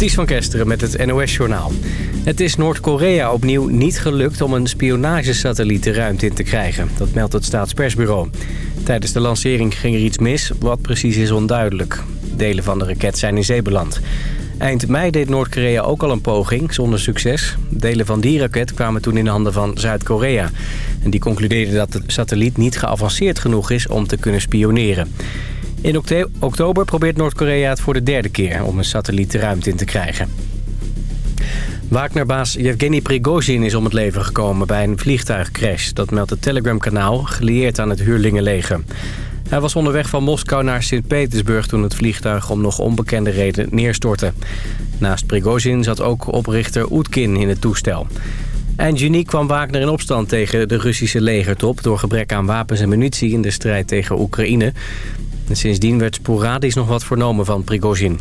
Ties van Kesteren met het NOS-journaal. Het is Noord-Korea opnieuw niet gelukt om een spionagesatelliet de ruimte in te krijgen. Dat meldt het staatspersbureau. Tijdens de lancering ging er iets mis, wat precies is onduidelijk. Delen van de raket zijn in zee beland. Eind mei deed Noord-Korea ook al een poging, zonder succes. Delen van die raket kwamen toen in de handen van Zuid-Korea. En die concludeerden dat de satelliet niet geavanceerd genoeg is om te kunnen spioneren. In oktober probeert Noord-Korea het voor de derde keer om een satelliet de ruimte in te krijgen. Wagnerbaas Yevgeny Prigozhin is om het leven gekomen bij een vliegtuigcrash. Dat meldt het Telegram-kanaal, gelieerd aan het huurlingenleger. Hij was onderweg van Moskou naar Sint-Petersburg toen het vliegtuig om nog onbekende reden neerstortte. Naast Prigozhin zat ook oprichter Oetkin in het toestel. Eind juni kwam Wagner in opstand tegen de Russische legertop... door gebrek aan wapens en munitie in de strijd tegen Oekraïne. En sindsdien werd sporadisch nog wat vernomen van Prigozhin.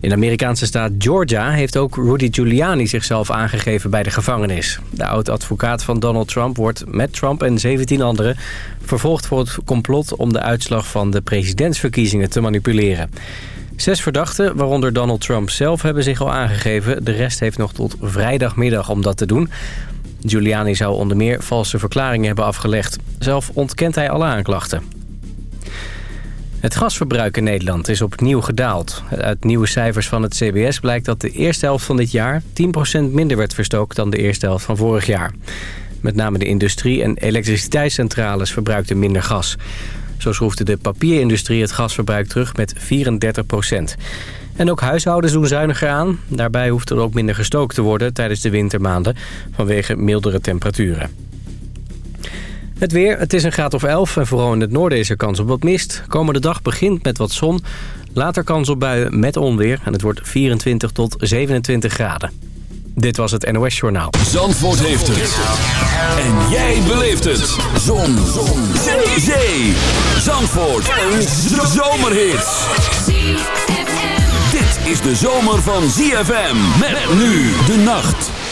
In de Amerikaanse staat Georgia heeft ook Rudy Giuliani zichzelf aangegeven bij de gevangenis. De oud-advocaat van Donald Trump wordt met Trump en 17 anderen vervolgd voor het complot om de uitslag van de presidentsverkiezingen te manipuleren. Zes verdachten, waaronder Donald Trump zelf, hebben zich al aangegeven. De rest heeft nog tot vrijdagmiddag om dat te doen. Giuliani zou onder meer valse verklaringen hebben afgelegd. Zelf ontkent hij alle aanklachten. Het gasverbruik in Nederland is opnieuw gedaald. Uit nieuwe cijfers van het CBS blijkt dat de eerste helft van dit jaar 10% minder werd verstookt dan de eerste helft van vorig jaar. Met name de industrie en elektriciteitscentrales verbruikten minder gas. Zo schroefde de papierindustrie het gasverbruik terug met 34% En ook huishoudens doen zuiniger aan. Daarbij hoeft er ook minder gestookt te worden tijdens de wintermaanden vanwege mildere temperaturen. Het weer, het is een graad of 11 en vooral in het noorden is er kans op wat mist. Komende dag begint met wat zon, later kans op buien met onweer... en het wordt 24 tot 27 graden. Dit was het NOS Journaal. Zandvoort heeft het. En jij beleeft het. Zon. zon. Zee. Zee. Zandvoort. Een zomerhit. Dit is de zomer van ZFM. Met nu de nacht.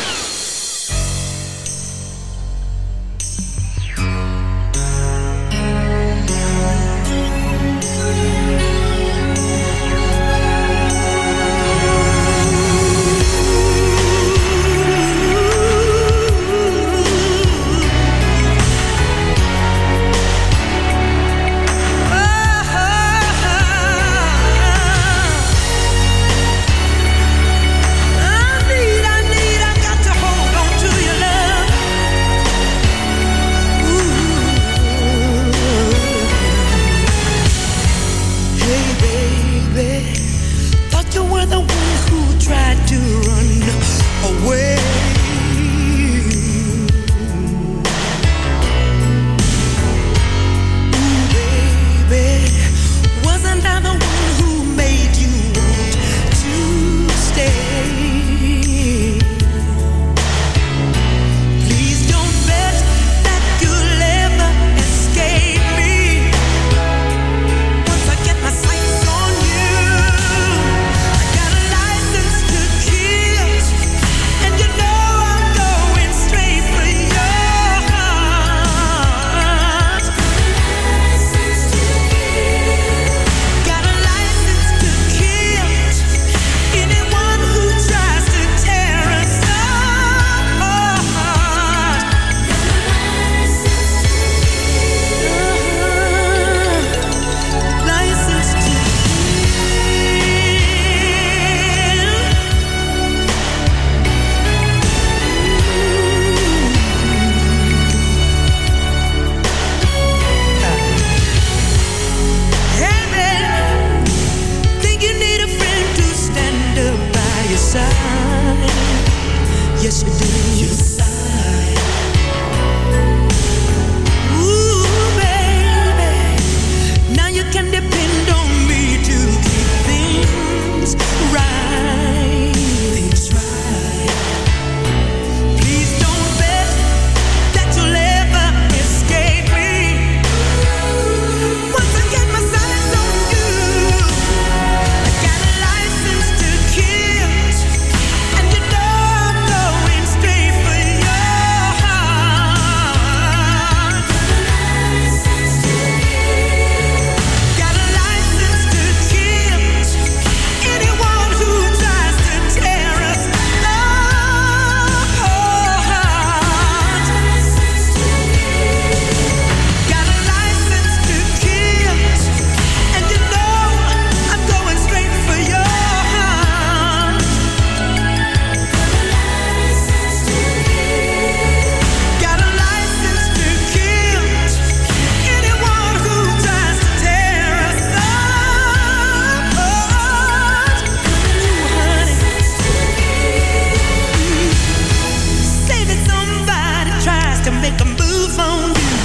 make a move on you.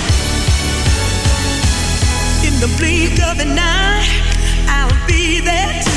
In the bleak of an eye, I'll be there too.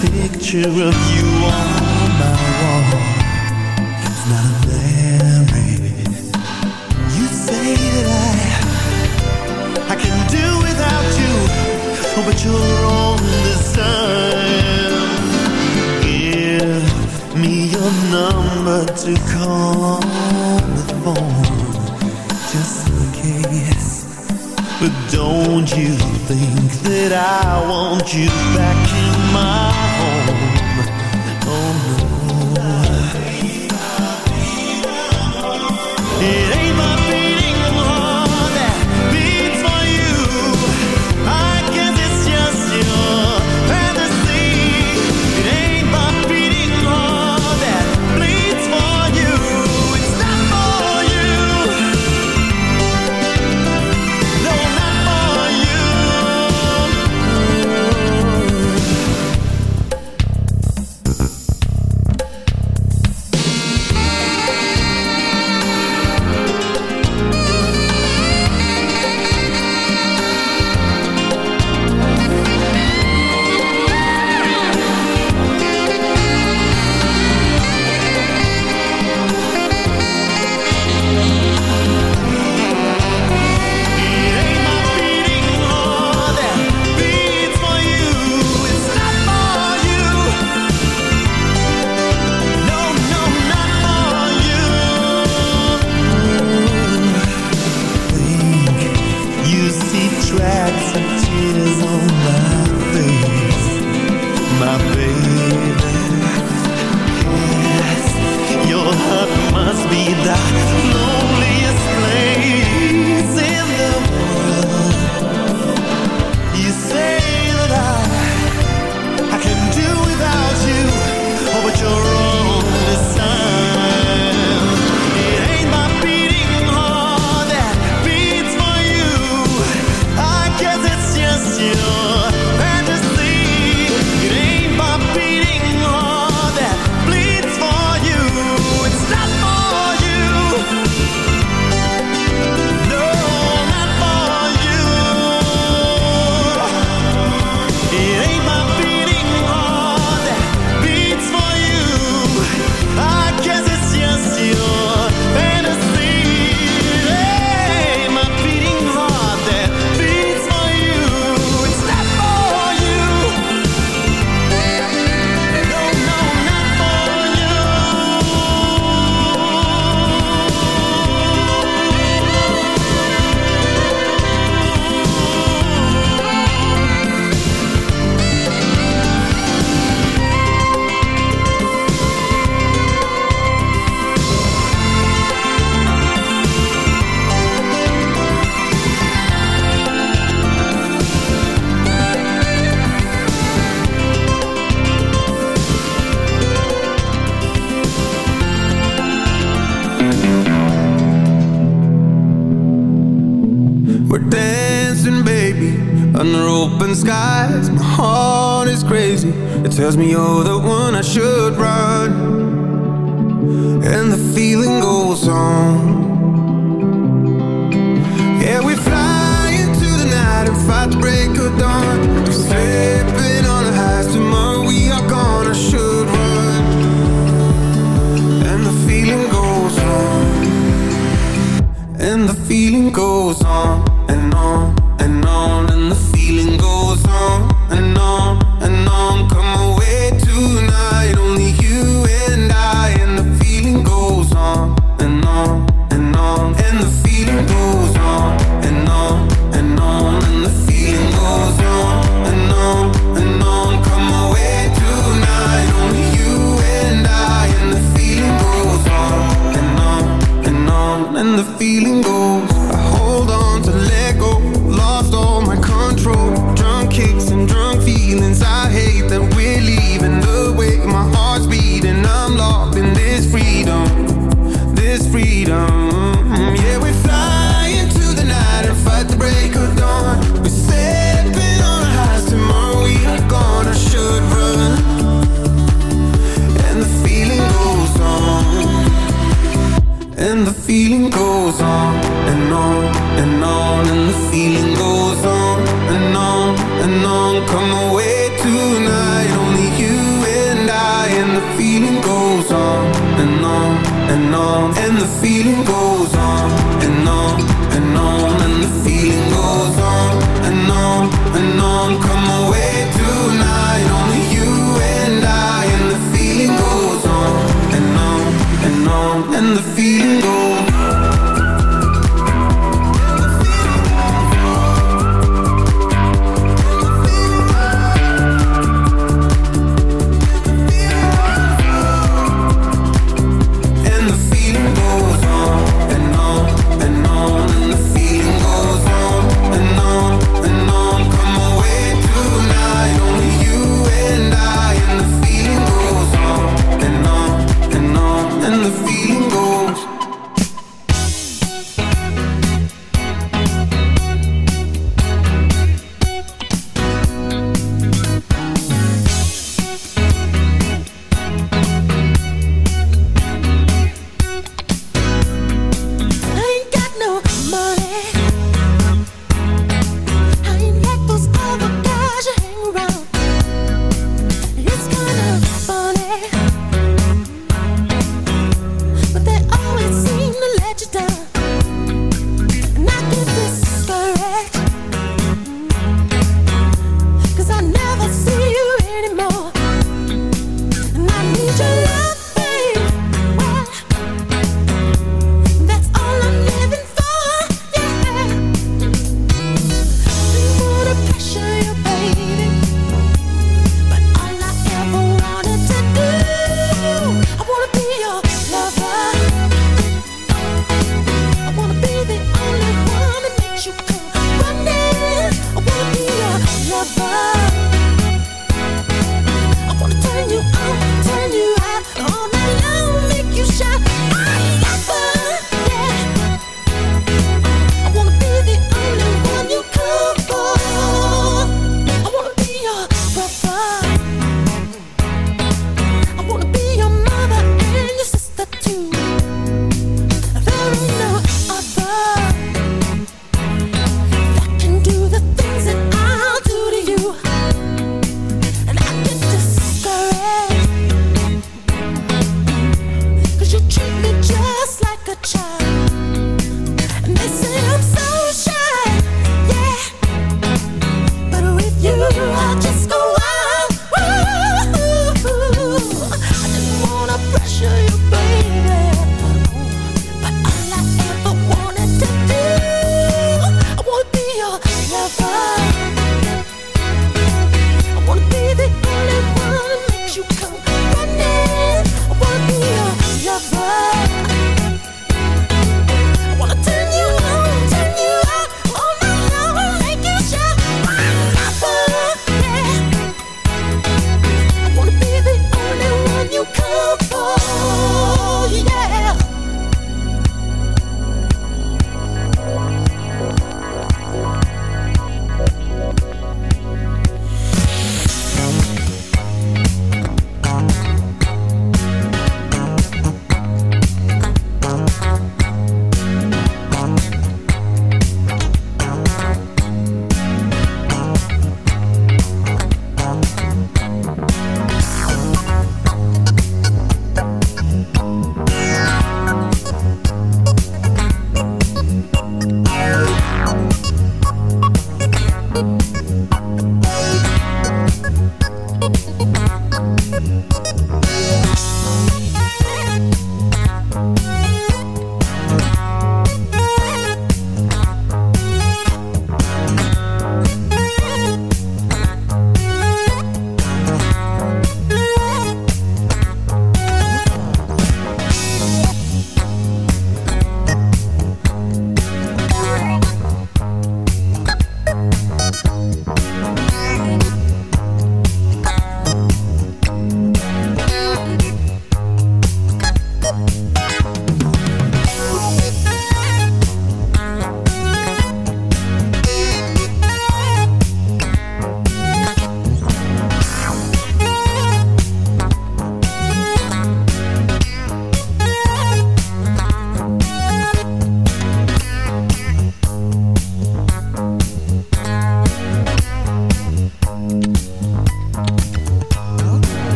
picture of you on my wall. It's not there, baby You say that I, I can do without you But you're on the sun. Give me your number to call on the phone Just in case. But don't you think that I want you back in my now.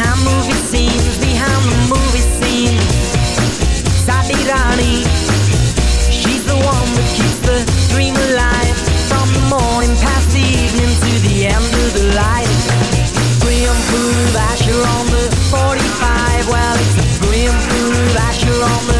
behind movie scenes, behind the movie scenes. Sabi Rani, she's the one that keeps the dream alive. From the morning past the evening to the end of the light. Brim Puru Basher on the 45, well, it's Brim Puru Basher on the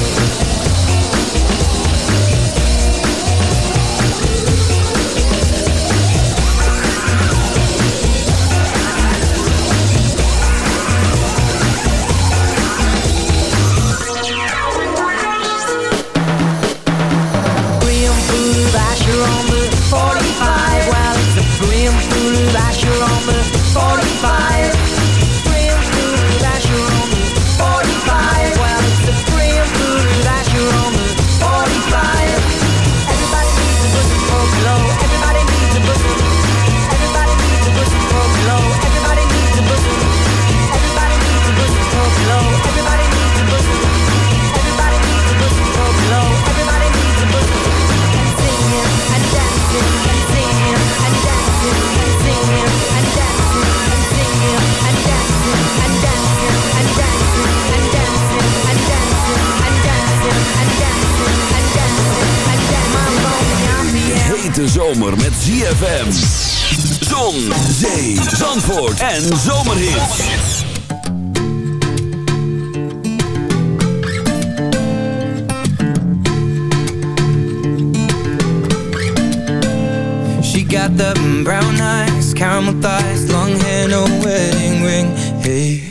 Hete zomer met ZFM. Zon, zee, zandvoort en zomerhits. She got the brown eyes, caramel thighs, long hair, no wedding ring. Hey,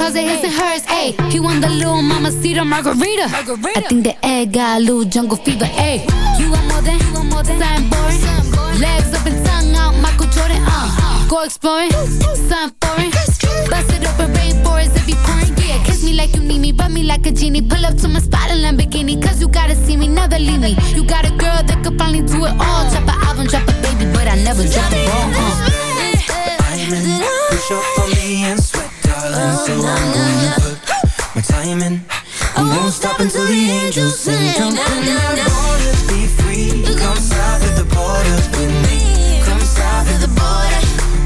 In my closet, his and hers. Ayy, he want the little mama cedar margarita. I think the egg got a little jungle fever. Ayy, you want more than, you want more than something boring. Legs up and tongue out, Michael Jordan. Uh, go exploring, something foreign. Bust it open, rainforest if you pouring. Yeah, kiss me like you need me, rub me like a genie. Pull up to my spot in Lamborghini, cause you gotta see me, never leave me. You got a girl that could finally do it all. Drop an album, drop a baby, but I never drop a ball. Uh. I'm in Push up on me and sweat, darling, so I'm gonna put my time in. I won't stop until the angels sing. Jump in that water, be free. Come south of the border with me. Come south of the border.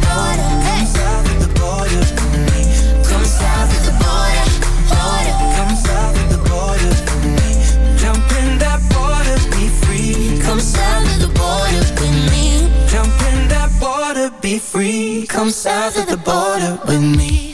border. Come south of the border with me. Come south of the border. border. Come south of the border with me. Jump in that be free. Come south of the border with me. Jump in that border, be free. Come south of the border with me.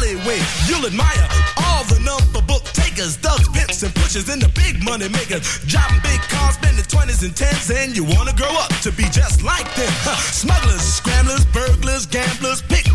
You'll admire all the number book takers, thugs, pimps, and pushers, and the big money makers. Driving big cars, spending 20s and 10s, and you wanna grow up to be just like them. Huh. Smugglers, scramblers, burglars, gamblers,